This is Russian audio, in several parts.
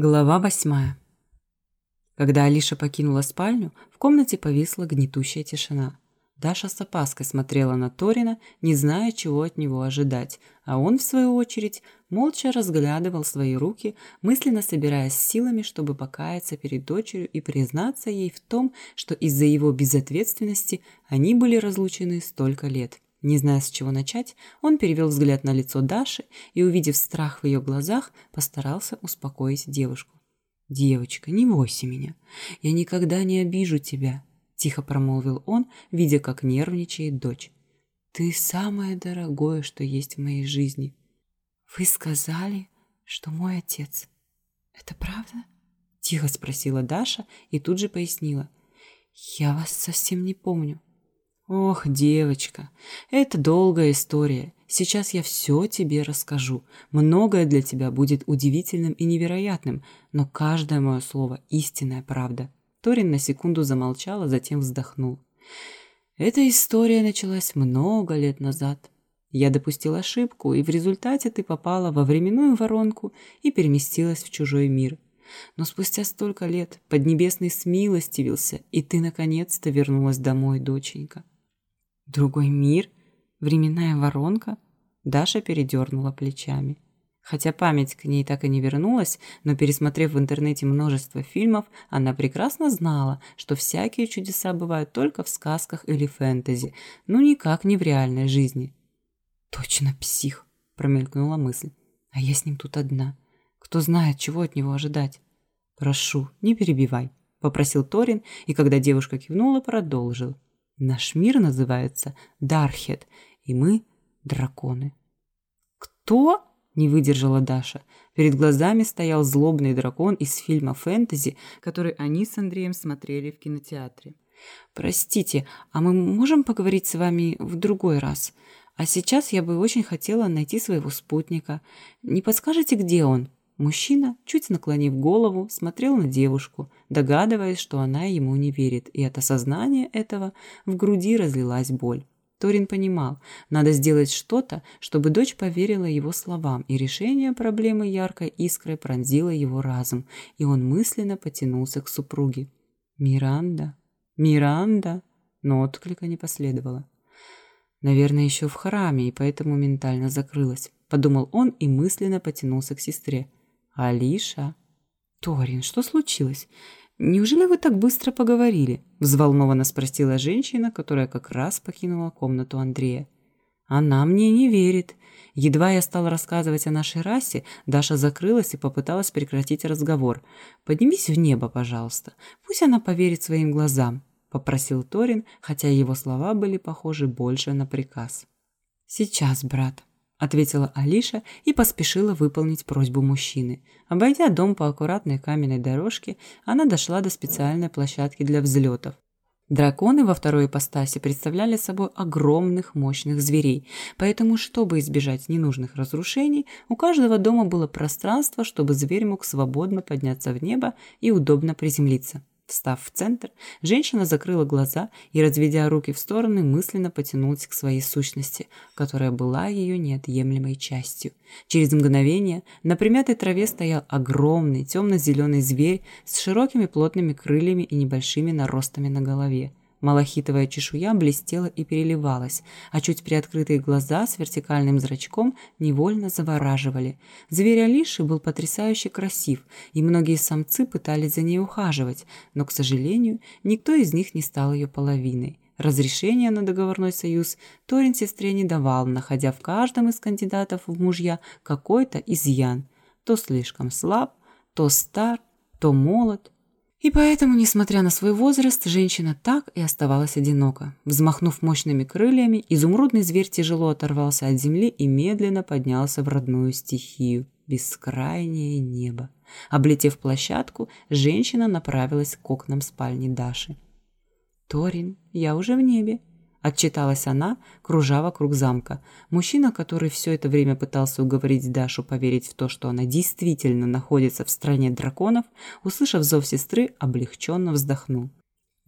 Глава восьмая. Когда Алиша покинула спальню, в комнате повисла гнетущая тишина. Даша с опаской смотрела на Торина, не зная, чего от него ожидать, а он, в свою очередь, молча разглядывал свои руки, мысленно собираясь силами, чтобы покаяться перед дочерью и признаться ей в том, что из-за его безответственности они были разлучены столько лет. Не зная, с чего начать, он перевел взгляд на лицо Даши и, увидев страх в ее глазах, постарался успокоить девушку. «Девочка, не бойся меня. Я никогда не обижу тебя», – тихо промолвил он, видя, как нервничает дочь. «Ты самое дорогое, что есть в моей жизни». «Вы сказали, что мой отец. Это правда?» – тихо спросила Даша и тут же пояснила. «Я вас совсем не помню». «Ох, девочка, это долгая история. Сейчас я все тебе расскажу. Многое для тебя будет удивительным и невероятным, но каждое мое слово – истинная правда». Торин на секунду замолчал, а затем вздохнул. «Эта история началась много лет назад. Я допустил ошибку, и в результате ты попала во временную воронку и переместилась в чужой мир. Но спустя столько лет Поднебесный смилостивился, и ты наконец-то вернулась домой, доченька. Другой мир? Временная воронка? Даша передернула плечами. Хотя память к ней так и не вернулась, но пересмотрев в интернете множество фильмов, она прекрасно знала, что всякие чудеса бывают только в сказках или фэнтези, ну никак не в реальной жизни. «Точно псих!» – промелькнула мысль. «А я с ним тут одна. Кто знает, чего от него ожидать?» «Прошу, не перебивай», – попросил Торин, и когда девушка кивнула, продолжил. Наш мир называется Дархет, и мы драконы. Кто? Не выдержала Даша. Перед глазами стоял злобный дракон из фильма фэнтези, который они с Андреем смотрели в кинотеатре. Простите, а мы можем поговорить с вами в другой раз? А сейчас я бы очень хотела найти своего спутника. Не подскажете, где он? Мужчина, чуть наклонив голову, смотрел на девушку, догадываясь, что она ему не верит, и от осознания этого в груди разлилась боль. Торин понимал, надо сделать что-то, чтобы дочь поверила его словам, и решение проблемы яркой искрой пронзило его разум, и он мысленно потянулся к супруге. «Миранда? Миранда?» Но отклика не последовало. Наверное, еще в храме, и поэтому ментально закрылась. Подумал он и мысленно потянулся к сестре. «Алиша?» «Торин, что случилось? Неужели вы так быстро поговорили?» Взволнованно спросила женщина, которая как раз покинула комнату Андрея. «Она мне не верит. Едва я стала рассказывать о нашей расе, Даша закрылась и попыталась прекратить разговор. «Поднимись в небо, пожалуйста. Пусть она поверит своим глазам», — попросил Торин, хотя его слова были похожи больше на приказ. «Сейчас, брат», ответила Алиша и поспешила выполнить просьбу мужчины. Обойдя дом по аккуратной каменной дорожке, она дошла до специальной площадки для взлетов. Драконы во второй ипостаси представляли собой огромных мощных зверей, поэтому, чтобы избежать ненужных разрушений, у каждого дома было пространство, чтобы зверь мог свободно подняться в небо и удобно приземлиться. Встав в центр, женщина закрыла глаза и, разведя руки в стороны, мысленно потянулась к своей сущности, которая была ее неотъемлемой частью. Через мгновение на примятой траве стоял огромный темно-зеленый зверь с широкими плотными крыльями и небольшими наростами на голове. Малахитовая чешуя блестела и переливалась, а чуть приоткрытые глаза с вертикальным зрачком невольно завораживали. Зверь Алиши был потрясающе красив, и многие самцы пытались за ней ухаживать, но, к сожалению, никто из них не стал ее половиной. Разрешения на договорной союз Торин сестре не давал, находя в каждом из кандидатов в мужья какой-то изъян. То слишком слаб, то стар, то молод, и поэтому, несмотря на свой возраст, женщина так и оставалась одинока. Взмахнув мощными крыльями, изумрудный зверь тяжело оторвался от земли и медленно поднялся в родную стихию – бескрайнее небо. Облетев площадку, женщина направилась к окнам спальни Даши. «Торин, я уже в небе», Отчиталась она, кружа вокруг замка. Мужчина, который все это время пытался уговорить Дашу поверить в то, что она действительно находится в стране драконов, услышав зов сестры, облегченно вздохнул.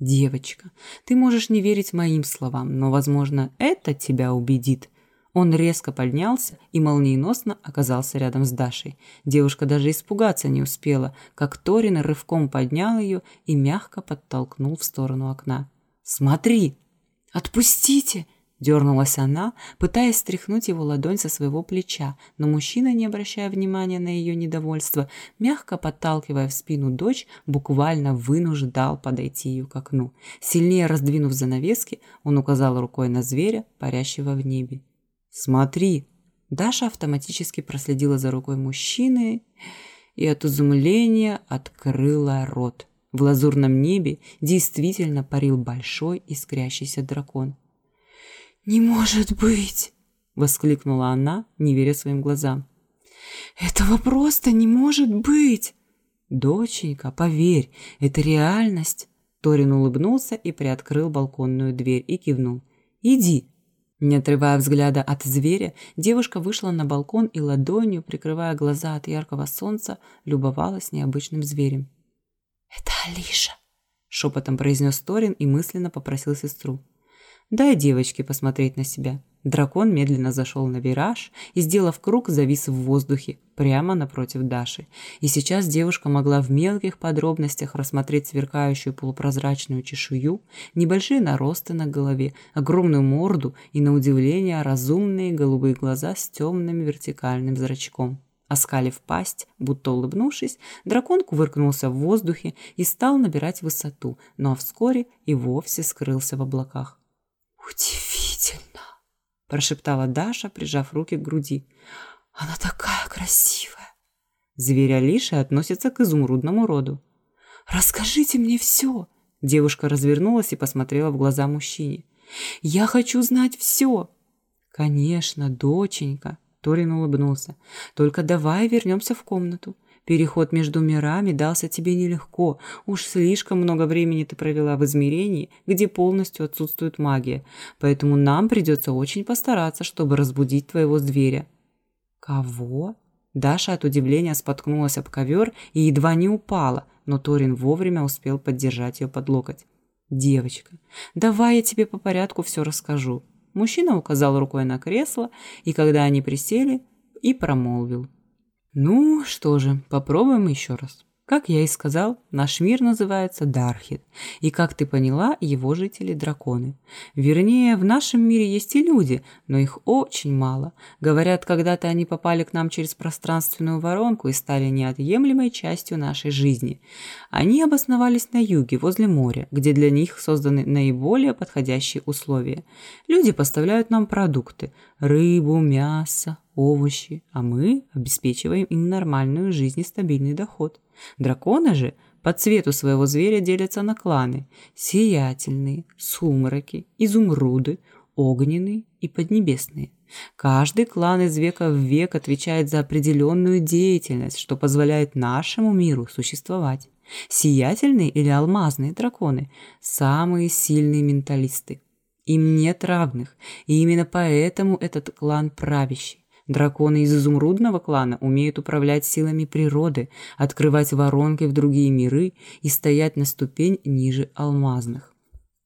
«Девочка, ты можешь не верить моим словам, но, возможно, это тебя убедит». Он резко поднялся и молниеносно оказался рядом с Дашей. Девушка даже испугаться не успела, как Торин рывком поднял ее и мягко подтолкнул в сторону окна. «Смотри!» «Отпустите!» Дернулась она, пытаясь стряхнуть его ладонь со своего плеча, но мужчина, не обращая внимания на ее недовольство, мягко подталкивая в спину дочь, буквально вынуждал подойти ее к окну. Сильнее раздвинув занавески, он указал рукой на зверя, парящего в небе. «Смотри!» Даша автоматически проследила за рукой мужчины и от изумления открыла рот. В лазурном небе действительно парил большой искрящийся дракон. «Не может быть!» — воскликнула она, не веря своим глазам. «Этого просто не может быть!» «Доченька, поверь, это реальность!» Торин улыбнулся и приоткрыл балконную дверь и кивнул. «Иди!» Не отрывая взгляда от зверя, девушка вышла на балкон и ладонью, прикрывая глаза от яркого солнца, любовалась необычным зверем. «Это Алиша!» — шепотом произнес Торин и мысленно попросил сестру. Дай девочке посмотреть на себя. Дракон медленно зашел на вираж и, сделав круг, завис в воздухе, прямо напротив Даши. И сейчас девушка могла в мелких подробностях рассмотреть сверкающую полупрозрачную чешую, небольшие наросты на голове, огромную морду и, на удивление, разумные голубые глаза с темным вертикальным зрачком. Оскалив пасть, будто улыбнувшись, дракон кувыркнулся в воздухе и стал набирать высоту, но вскоре и вовсе скрылся в облаках. «Удивительно!» – прошептала Даша, прижав руки к груди. «Она такая красивая!» Зверь Алиши относится к изумрудному роду. «Расскажите мне все!» Девушка развернулась и посмотрела в глаза мужчине. «Я хочу знать все!» «Конечно, доченька!» Торин улыбнулся. «Только давай вернемся в комнату. Переход между мирами дался тебе нелегко. Уж слишком много времени ты провела в измерении, где полностью отсутствует магия. Поэтому нам придется очень постараться, чтобы разбудить твоего зверя». «Кого?» Даша от удивления споткнулась об ковер и едва не упала, но Торин вовремя успел поддержать ее под локоть. «Девочка, давай я тебе по порядку все расскажу». Мужчина указал рукой на кресло, и когда они присели, и промолвил. Ну, что же, попробуем еще раз. Как я и сказал, наш мир называется Дархит, и, как ты поняла, его жители – драконы. Вернее, в нашем мире есть и люди, но их очень мало. Говорят, когда-то они попали к нам через пространственную воронку и стали неотъемлемой частью нашей жизни. Они обосновались на юге, возле моря, где для них созданы наиболее подходящие условия. Люди поставляют нам продукты – рыбу, мясо, овощи, а мы обеспечиваем им нормальную жизнь и стабильный доход. Драконы же по цвету своего зверя делятся на кланы – сиятельные, сумраки, изумруды, огненные и поднебесные. Каждый клан из века в век отвечает за определенную деятельность, что позволяет нашему миру существовать. Сиятельные или алмазные драконы – самые сильные менталисты. Им нет равных, и именно поэтому этот клан правящий. Драконы из изумрудного клана умеют управлять силами природы, открывать воронки в другие миры и стоять на ступень ниже алмазных.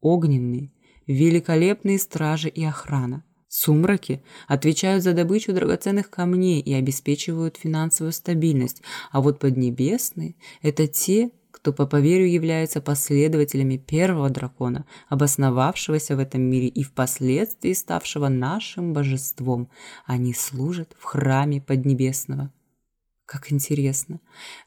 Огненные – великолепные стражи и охрана. Сумраки отвечают за добычу драгоценных камней и обеспечивают финансовую стабильность, а вот поднебесные – это те, кто по поверью являются последователями первого дракона, обосновавшегося в этом мире и впоследствии ставшего нашим божеством. Они служат в храме Поднебесного. Как интересно.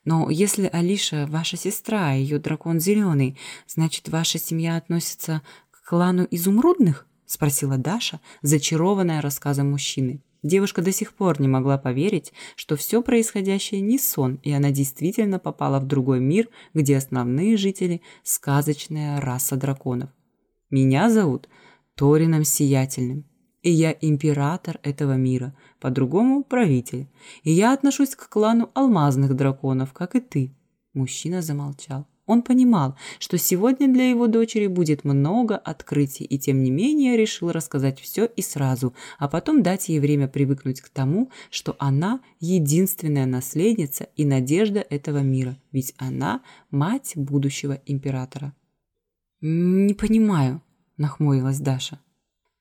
Но если Алиша ваша сестра, а ее дракон зеленый, значит, ваша семья относится к клану изумрудных? Спросила Даша, зачарованная рассказом мужчины. Девушка до сих пор не могла поверить, что все происходящее не сон, и она действительно попала в другой мир, где основные жители – сказочная раса драконов. «Меня зовут Торином Сиятельным, и я император этого мира, по-другому – правитель, и я отношусь к клану алмазных драконов, как и ты». Мужчина замолчал. Он понимал, что сегодня для его дочери будет много открытий, и тем не менее решил рассказать все и сразу, а потом дать ей время привыкнуть к тому, что она единственная наследница и надежда этого мира, ведь она мать будущего императора. «Не понимаю», – нахмурилась Даша.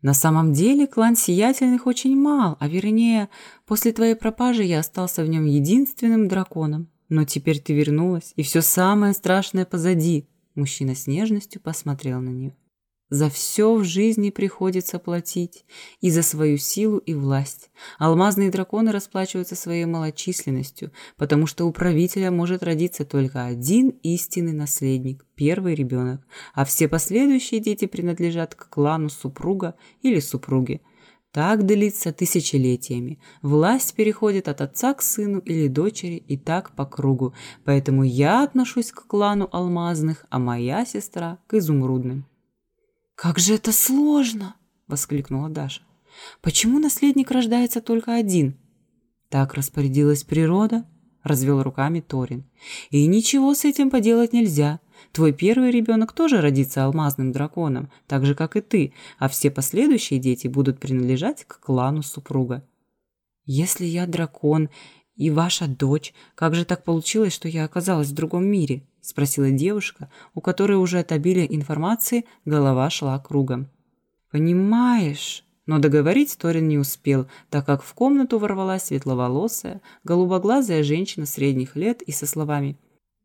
На самом деле клан Сиятельных очень мал, а вернее, после твоей пропажи я остался в нем единственным драконом. Но теперь ты вернулась, и все самое страшное позади. Мужчина с нежностью посмотрел на нее. За все в жизни приходится платить, и за свою силу и власть. Алмазные драконы расплачиваются своей малочисленностью, потому что у правителя может родиться только один истинный наследник, первый ребенок, а все последующие дети принадлежат к клану супруга или супруги. Так длится тысячелетиями. Власть переходит от отца к сыну или дочери и так по кругу. Поэтому я отношусь к клану алмазных, а моя сестра к изумрудным. «Как же это сложно!» — воскликнула Даша. «Почему наследник рождается только один?» «Так распорядилась природа», — развел руками Торин. «И ничего с этим поделать нельзя. Твой первый ребенок тоже родится алмазным драконом, так же, как и ты, а все последующие дети будут принадлежать к клану супруга». «Если я дракон и ваша дочь, как же так получилось, что я оказалась в другом мире?» – спросила девушка, у которой уже от обилия информации голова шла кругом. «Понимаешь...» Но договорить Торин не успел, так как в комнату ворвалась светловолосая, голубоглазая женщина средних лет и со словами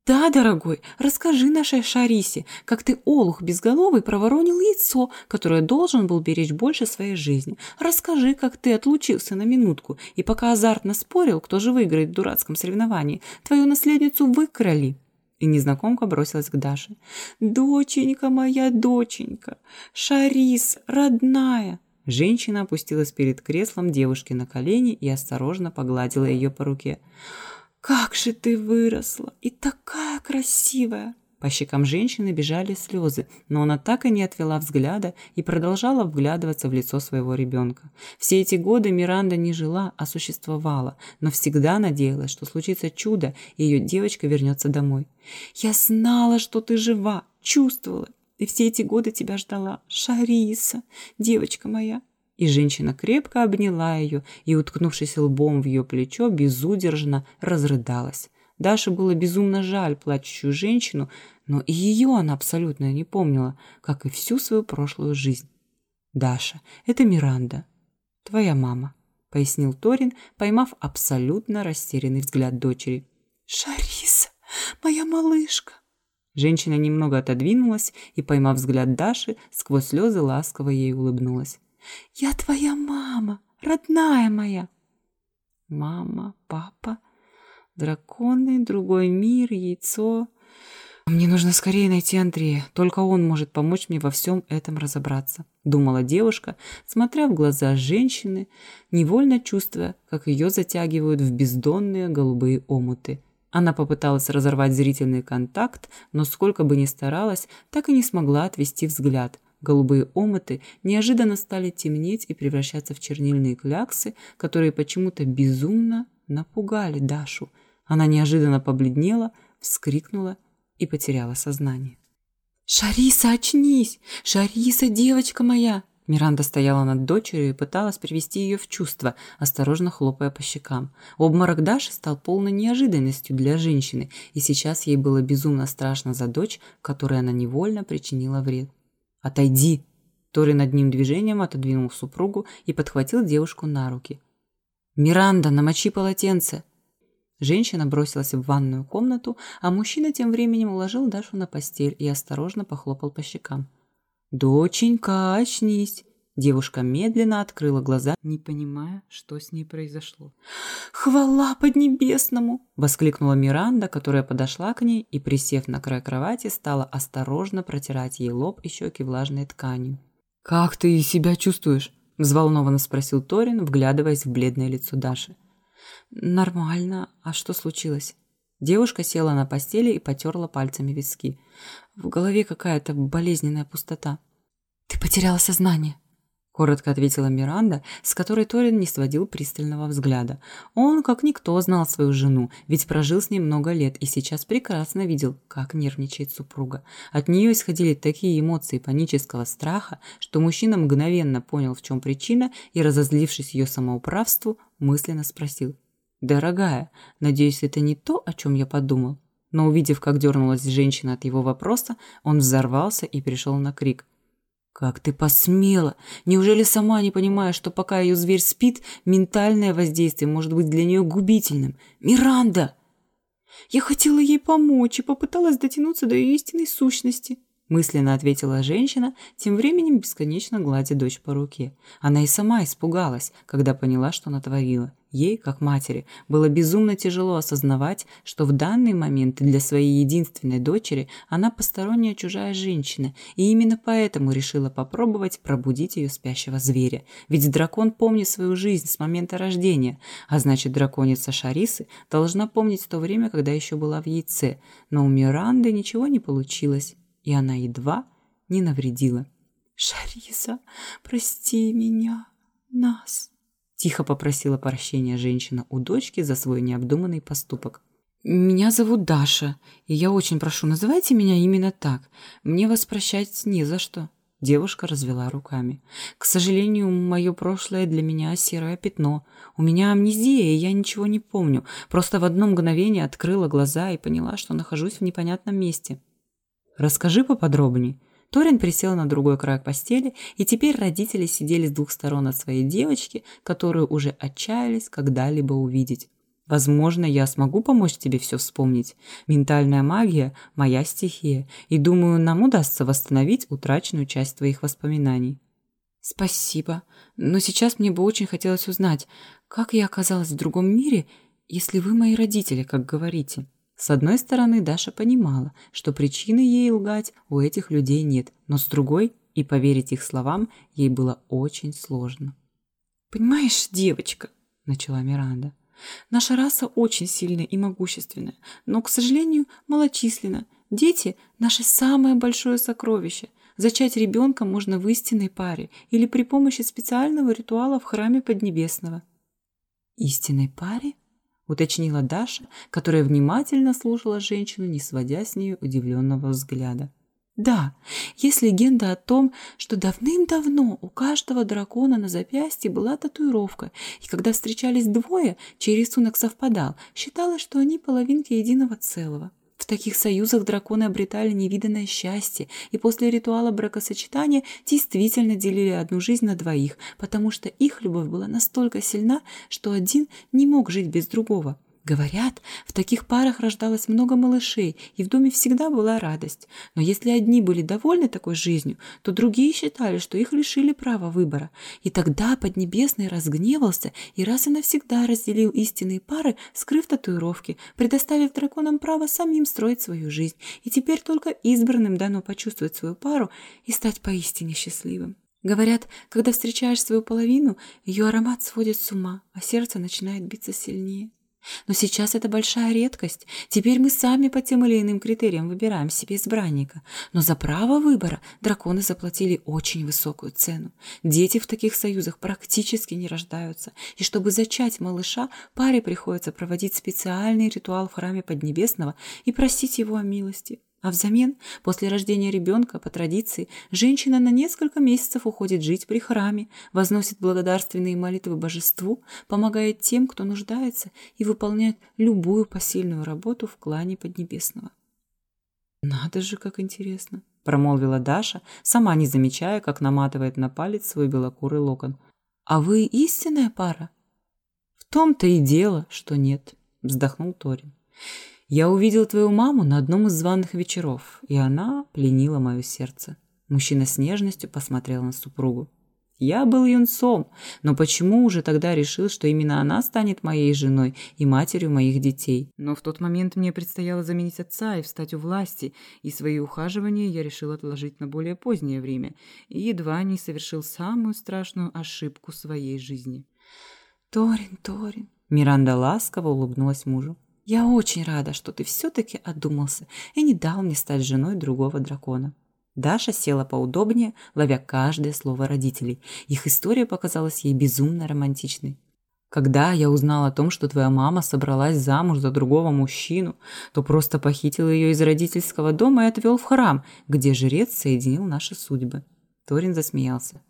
«Да, дорогой, расскажи нашей Шарисе, как ты, олух безголовый, проворонил яйцо, которое должен был беречь больше своей жизни. Расскажи, как ты отлучился на минутку, и пока азартно спорил, кто же выиграет в дурацком соревновании, твою наследницу выкрали». И незнакомка бросилась к Даше. «Доченька моя, доченька! Шарис, родная!» Женщина опустилась перед креслом девушки на колени и осторожно погладила ее по руке. «Как же ты выросла! И такая красивая!» По щекам женщины бежали слезы, но она так и не отвела взгляда и продолжала вглядываться в лицо своего ребенка. Все эти годы Миранда не жила, а существовала, но всегда надеялась, что случится чудо, и ее девочка вернется домой. «Я знала, что ты жива, чувствовала, и все эти годы тебя ждала. Шариса, девочка моя!» И женщина крепко обняла ее и, уткнувшись лбом в ее плечо, безудержно разрыдалась. Даше было безумно жаль плачущую женщину, но и ее она абсолютно не помнила, как и всю свою прошлую жизнь. «Даша, это Миранда, твоя мама», — пояснил Торин, поймав абсолютно растерянный взгляд дочери. «Шариса, моя малышка!» Женщина немного отодвинулась и, поймав взгляд Даши, сквозь слезы ласково ей улыбнулась. «Я твоя мама, родная моя!» «Мама, папа...» Драконы, другой мир, яйцо. Мне нужно скорее найти Андрея. Только он может помочь мне во всем этом разобраться. Думала девушка, смотря в глаза женщины, невольно чувствуя, как ее затягивают в бездонные голубые омуты. Она попыталась разорвать зрительный контакт, но сколько бы ни старалась, так и не смогла отвести взгляд. Голубые омыты неожиданно стали темнеть и превращаться в чернильные кляксы, которые почему-то безумно напугали Дашу – она неожиданно побледнела, вскрикнула и потеряла сознание. «Шариса, очнись! Шариса, девочка моя!» Миранда стояла над дочерью и пыталась привести ее в чувство, осторожно хлопая по щекам. Обморок Даши стал полной неожиданностью для женщины, и сейчас ей было безумно страшно за дочь, которой она невольно причинила вред. «Отойди!» Тори над ним движением отодвинул супругу и подхватил девушку на руки. «Миранда, намочи полотенце!» Женщина бросилась в ванную комнату, а мужчина тем временем уложил Дашу на постель и осторожно похлопал по щекам. «Доченька, очнись!» Девушка медленно открыла глаза, не понимая, что с ней произошло. «Хвала Поднебесному!» – воскликнула Миранда, которая подошла к ней и, присев на край кровати, стала осторожно протирать ей лоб и щеки влажной тканью. «Как ты себя чувствуешь?» – взволнованно спросил Торин, вглядываясь в бледное лицо Даши. «Нормально. А что случилось?» Девушка села на постели и потерла пальцами виски. В голове какая-то болезненная пустота. «Ты потеряла сознание», — коротко ответила Миранда, с которой Торин не сводил пристального взгляда. Он, как никто, знал свою жену, ведь прожил с ней много лет и сейчас прекрасно видел, как нервничает супруга. От нее исходили такие эмоции панического страха, что мужчина мгновенно понял, в чем причина, и, разозлившись ее самоуправству, мысленно спросил «Дорогая, надеюсь, это не то, о чем я подумал?» Но увидев, как дернулась женщина от его вопроса, он взорвался и перешел на крик. Как ты посмела? Неужели сама не понимаешь, что пока ее зверь спит, ментальное воздействие может быть для нее губительным? Миранда! Я хотела ей помочь и попыталась дотянуться до ее истинной сущности мысленно ответила женщина, тем временем бесконечно гладя дочь по руке. Она и сама испугалась, когда поняла, что натворила. Ей, как матери, было безумно тяжело осознавать, что в данный момент для своей единственной дочери она посторонняя чужая женщина, и именно поэтому решила попробовать пробудить ее спящего зверя. Ведь дракон помнит свою жизнь с момента рождения, а значит драконица Шарисы должна помнить то время, когда еще была в яйце. Но у Миранды ничего не получилось и она едва не навредила. «Шариса, прости меня, нас!» Тихо попросила прощения женщина у дочки за свой необдуманный поступок. «Меня зовут Даша, и я очень прошу, называйте меня именно так. Мне вас прощать не за что». Девушка развела руками. «К сожалению, мое прошлое для меня серое пятно. У меня амнезия, и я ничего не помню. Просто в одно мгновение открыла глаза и поняла, что нахожусь в непонятном месте. Расскажи поподробнее. Торин присел на другой край постели, и теперь родители сидели с двух сторон от своей девочки, которую уже отчаялись когда-либо увидеть. Возможно, я смогу помочь тебе все вспомнить. Ментальная магия – моя стихия, и думаю, нам удастся восстановить утраченную часть твоих воспоминаний. Спасибо, но сейчас мне бы очень хотелось узнать, как я оказалась в другом мире, если вы мои родители, как говорите. С одной стороны, Даша понимала, что причины ей лгать у этих людей нет, но с другой, и поверить их словам ей было очень сложно. «Понимаешь, девочка», — начала Миранда, — «наша раса очень сильная и могущественная, но, к сожалению, малочисленна. Дети — наше самое большое сокровище. Зачать ребенка можно в истинной паре или при помощи специального ритуала в храме Поднебесного». «Истинной паре?» Уточнила Даша, которая внимательно слушала женщину, не сводя с нее удивленного взгляда. Да, есть легенда о том, что давным-давно у каждого дракона на запястье была татуировка, и когда встречались двое, чей рисунок совпадал, считалось, что они половинки единого целого. В таких союзах драконы обретали невиданное счастье, и после ритуала бракосочетания действительно делили одну жизнь на двоих, потому что их любовь была настолько сильна, что один не мог жить без другого. Говорят, в таких парах рождалось много малышей, и в доме всегда была радость. Но если одни были довольны такой жизнью, то другие считали, что их лишили права выбора. И тогда Поднебесный разгневался и раз и навсегда разделил истинные пары, скрыв татуировки, предоставив драконам право самим строить свою жизнь. И теперь только избранным дано почувствовать свою пару и стать поистине счастливым. Говорят, когда встречаешь свою половину, ее аромат сводит с ума, а сердце начинает биться сильнее. Но сейчас это большая редкость. Теперь мы сами по тем или иным критериям выбираем себе избранника. Но за право выбора драконы заплатили очень высокую цену. Дети в таких союзах практически не рождаются. И чтобы зачать малыша, паре приходится проводить специальный ритуал в храме Поднебесного и просить его о милости. А взамен, после рождения ребенка, по традиции, женщина на несколько месяцев уходит жить при храме, возносит благодарственные молитвы божеству, помогает тем, кто нуждается, и выполняет любую посильную работу в клане Поднебесного. «Надо же, как интересно!» – промолвила Даша, сама не замечая, как наматывает на палец свой белокурый локон. «А вы истинная пара?» «В том-то и дело, что нет», – вздохнул Торин. Я увидел твою маму на одном из званых вечеров, и она пленила мое сердце. Мужчина с нежностью посмотрел на супругу. Я был юнцом, но почему уже тогда решил, что именно она станет моей женой и матерью моих детей? Но в тот момент мне предстояло заменить отца и встать у власти, и свои ухаживания я решил отложить на более позднее время, и едва не совершил самую страшную ошибку своей жизни. «Торин, Торин!» Миранда ласково улыбнулась мужу. Я очень рада, что ты все-таки отдумался и не дал мне стать женой другого дракона. Даша села поудобнее, ловя каждое слово родителей. Их история показалась ей безумно романтичной. Когда я узнал о том, что твоя мама собралась замуж за другого мужчину, то просто похитил ее из родительского дома и отвел в храм, где жрец соединил наши судьбы. Торин засмеялся.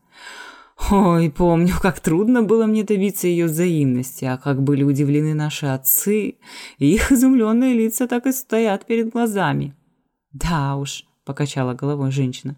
Ой, помню, как трудно было мне добиться ее взаимности, а как были удивлены наши отцы. Их изумленные лица так и стоят перед глазами. Да уж, покачала головой женщина.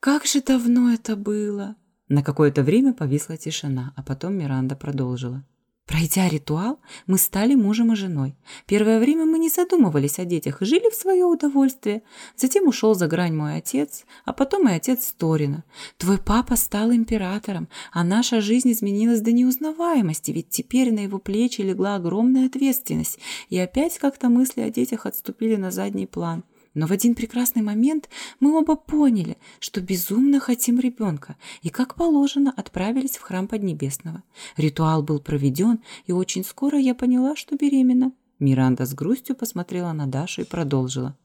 Как же давно это было!» На какое-то время повисла тишина, а потом Миранда продолжила. Пройдя ритуал, мы стали мужем и женой. Первое время мы не задумывались о детях и жили в свое удовольствие. Затем ушел за грань мой отец, а потом и отец Торина. Твой папа стал императором, а наша жизнь изменилась до неузнаваемости, ведь теперь на его плечи легла огромная ответственность, и опять как-то мысли о детях отступили на задний план. Но в один прекрасный момент мы оба поняли, что безумно хотим ребенка, и, как положено, отправились в храм Поднебесного. Ритуал был проведен, и очень скоро я поняла, что беременна. Миранда с грустью посмотрела на Дашу и продолжила.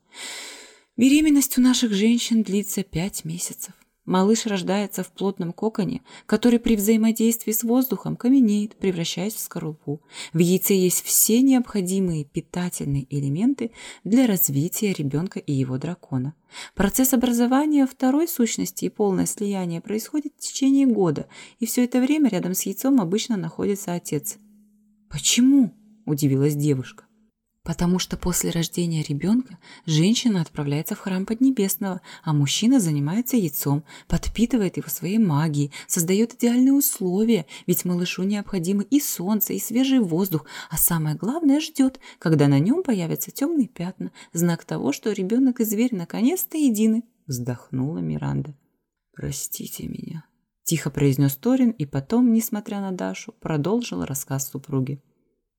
Беременность у наших женщин длится пять месяцев. Малыш рождается в плотном коконе, который при взаимодействии с воздухом каменеет, превращаясь в скорлупу. В яйце есть все необходимые питательные элементы для развития ребенка и его дракона. Процесс образования второй сущности и полное слияние происходит в течение года, и все это время рядом с яйцом обычно находится отец. «Почему?» – удивилась девушка потому что после рождения ребенка женщина отправляется в храм Поднебесного, а мужчина занимается яйцом, подпитывает его своей магией, создает идеальные условия, ведь малышу необходимы и солнце, и свежий воздух, а самое главное ждет, когда на нем появятся темные пятна, знак того, что ребенок и зверь наконец-то едины, вздохнула Миранда. «Простите меня», – тихо произнес Торин и потом, несмотря на Дашу, продолжил рассказ супруги.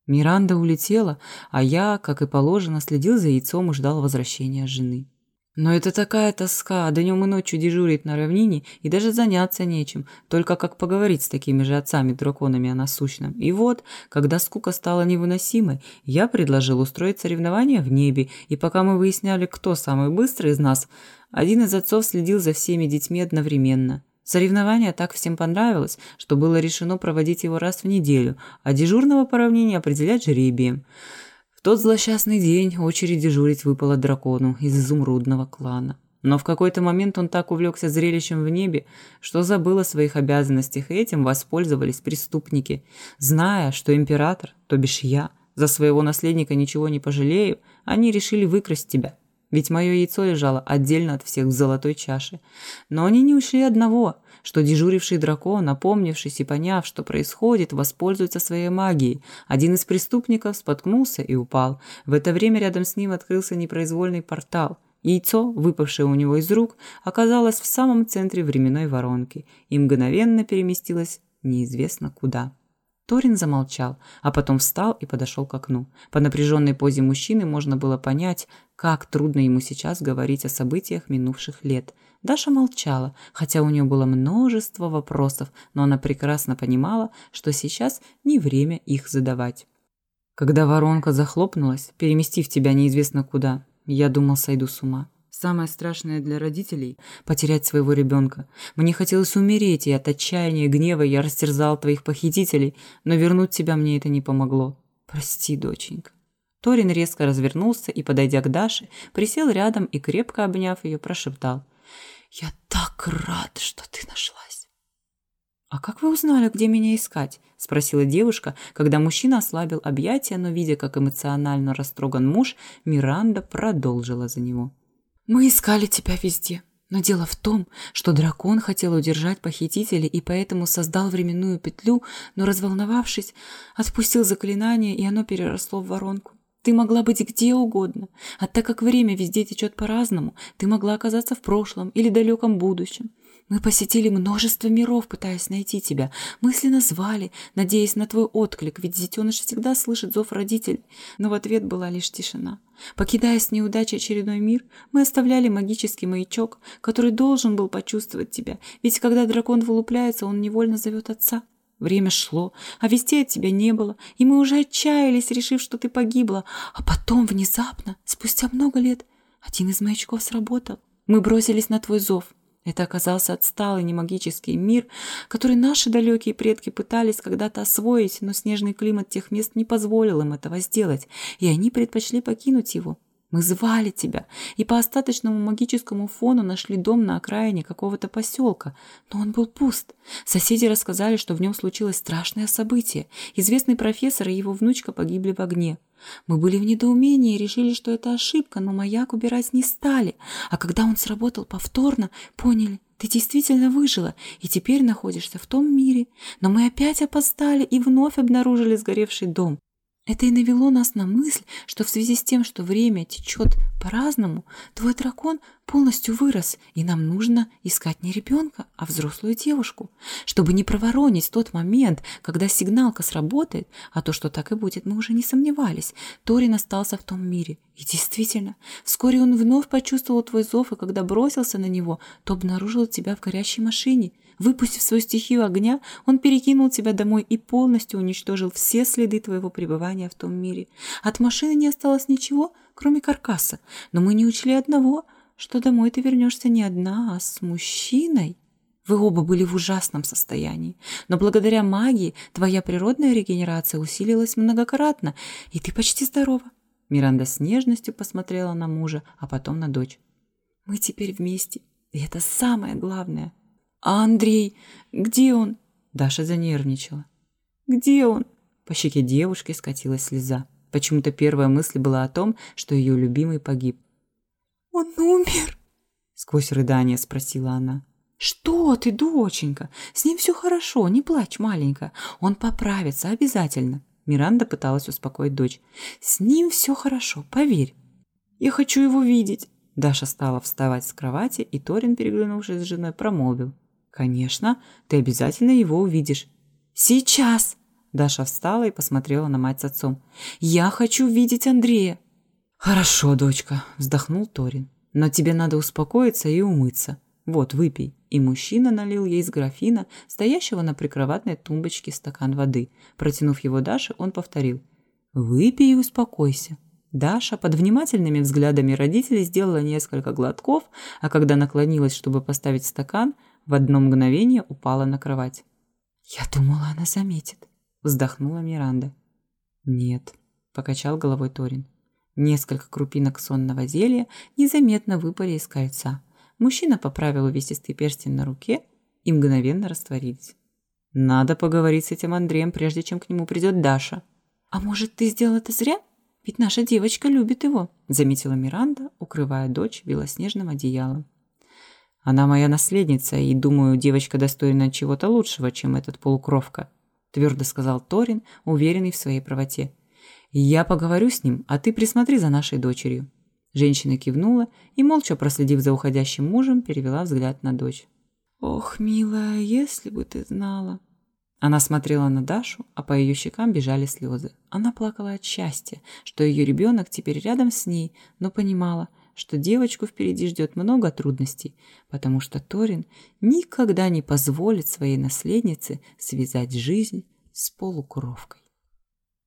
Миранда улетела, а я, как и положено, следил за яйцом и ждал возвращения жены. Но это такая тоска, днем и ночью дежурить на равнине и даже заняться нечем, только как поговорить с такими же отцами-драконами о насущном. И вот, когда скука стала невыносимой, я предложил устроить соревнования в небе, и пока мы выясняли, кто самый быстрый из нас, один из отцов следил за всеми детьми одновременно. Соревнование так всем понравилось, что было решено проводить его раз в неделю, а дежурного по равнине определять жребием. В тот злосчастный день очередь дежурить выпала дракону из изумрудного клана. Но в какой-то момент он так увлекся зрелищем в небе, что забыл о своих обязанностях, и этим воспользовались преступники. Зная, что император, то бишь я, за своего наследника ничего не пожалею, они решили выкрасть тебя. Ведь мое яйцо лежало отдельно от всех в золотой чаше. Но они не ушли одного, что дежуривший дракон, напомнившись и поняв, что происходит, воспользуется своей магией. Один из преступников споткнулся и упал. В это время рядом с ним открылся непроизвольный портал. Яйцо, выпавшее у него из рук, оказалось в самом центре временной воронки и мгновенно переместилось неизвестно куда. Торин замолчал, а потом встал и подошел к окну. По напряженной позе мужчины можно было понять, как трудно ему сейчас говорить о событиях минувших лет. Даша молчала, хотя у нее было множество вопросов, но она прекрасно понимала, что сейчас не время их задавать. Когда воронка захлопнулась, переместив тебя неизвестно куда, я думал, сойду с ума. Самое страшное для родителей – потерять своего ребенка. Мне хотелось умереть, и от отчаяния и гнева я растерзал твоих похитителей, но вернуть тебя мне это не помогло. Прости, доченька. Торин резко развернулся и, подойдя к Даше, присел рядом и, крепко обняв ее, прошептал. «Я так рад, что ты нашлась!» «А как вы узнали, где меня искать?» – спросила девушка, когда мужчина ослабил объятия, но, видя, как эмоционально растроган муж, Миранда продолжила за него. Мы искали тебя везде. Но дело в том, что дракон хотел удержать похитителей и поэтому создал временную петлю, но, разволновавшись, отпустил заклинание, и оно переросло в воронку. Ты могла быть где угодно, а так как время везде течет по-разному, ты могла оказаться в прошлом или далеком будущем. Мы посетили множество миров, пытаясь найти тебя. Мысленно звали, надеясь на твой отклик, ведь детеныш всегда слышит зов родителей. Но в ответ была лишь тишина. Покидая с неудачей очередной мир, мы оставляли магический маячок, который должен был почувствовать тебя, ведь когда дракон вылупляется, он невольно зовет отца. Время шло, а вести от тебя не было, и мы уже отчаялись, решив, что ты погибла. А потом, внезапно, спустя много лет, один из маячков сработал. Мы бросились на твой зов. Это оказался отсталый немагический мир, который наши далекие предки пытались когда-то освоить, но снежный климат тех мест не позволил им этого сделать, и они предпочли покинуть его. Мы звали тебя, и по остаточному магическому фону нашли дом на окраине какого-то поселка, но он был пуст. Соседи рассказали, что в нем случилось страшное событие. Известный профессор и его внучка погибли в огне. Мы были в недоумении и решили, что это ошибка, но маяк убирать не стали, а когда он сработал повторно, поняли, Ты действительно выжила и теперь находишься в том мире, но мы опять опоздали и вновь обнаружили сгоревший дом. Это и навело нас на мысль, что в связи с тем, что время течет по-разному, твой дракон полностью вырос, и нам нужно искать не ребенка, а взрослую девушку, чтобы не проворонить тот момент, когда сигналка сработает, а то, что так и будет, мы уже не сомневались. Торин остался в том мире. И действительно, вскоре он вновь почувствовал твой зов, и когда бросился на него, то обнаружил тебя в горящей машине – Выпустив свою стихию огня, он перекинул тебя домой и полностью уничтожил все следы твоего пребывания в том мире. От машины не осталось ничего, кроме каркаса. Но мы не учли одного, что домой ты вернешься не одна, а с мужчиной. Вы оба были в ужасном состоянии, но благодаря магии твоя природная регенерация усилилась многократно, и ты почти здорова. Миранда с нежностью посмотрела на мужа, а потом на дочь. Мы теперь вместе, и это самое главное. «А Андрей? Где он?» Даша занервничала. «Где он?» По щеке девушки скатилась слеза. Почему-то первая мысль была о том, что ее любимый погиб. «Он умер?» Сквозь рыдание спросила она. «Что ты, доченька? С ним все хорошо, не плачь, маленькая. Он поправится обязательно». Миранда пыталась успокоить дочь. «С ним все хорошо, поверь. Я хочу его видеть». Даша стала вставать с кровати, и Торин, переглянувшись с женой, промолвил. «Конечно, ты обязательно его увидишь». «Сейчас!» Даша встала и посмотрела на мать с отцом. «Я хочу видеть Андрея!» «Хорошо, дочка», – вздохнул Торин. «Но тебе надо успокоиться и умыться. Вот, выпей». И мужчина налил ей из графина, стоящего на прикроватной тумбочке, стакан воды. Протянув его Даше, он повторил. «Выпей и успокойся». Даша под внимательными взглядами родителей сделала несколько глотков, а когда наклонилась, чтобы поставить стакан – в одно мгновение упала на кровать. «Я думала, она заметит», — вздохнула Миранда. «Нет», — покачал головой Торин. Несколько крупинок сонного зелья незаметно выпали из кольца. Мужчина поправил увесистый перстень на руке и мгновенно растворились. «Надо поговорить с этим Андреем, прежде чем к нему придет Даша». «А может, ты сделал это зря? Ведь наша девочка любит его», — заметила Миранда, укрывая дочь белоснежным одеялом. Она моя наследница, и, думаю, девочка достойна чего-то лучшего, чем этот полукровка», – твердо сказал Торин, уверенный в своей правоте. «Я поговорю с ним, а ты присмотри за нашей дочерью». Женщина кивнула и, молча проследив за уходящим мужем, перевела взгляд на дочь. «Ох, милая, если бы ты знала!» Она смотрела на Дашу, а по ее щекам бежали слезы. Она плакала от счастья, что ее ребенок теперь рядом с ней, но понимала, что девочку впереди ждет много трудностей, потому что Торин никогда не позволит своей наследнице связать жизнь с полукровкой.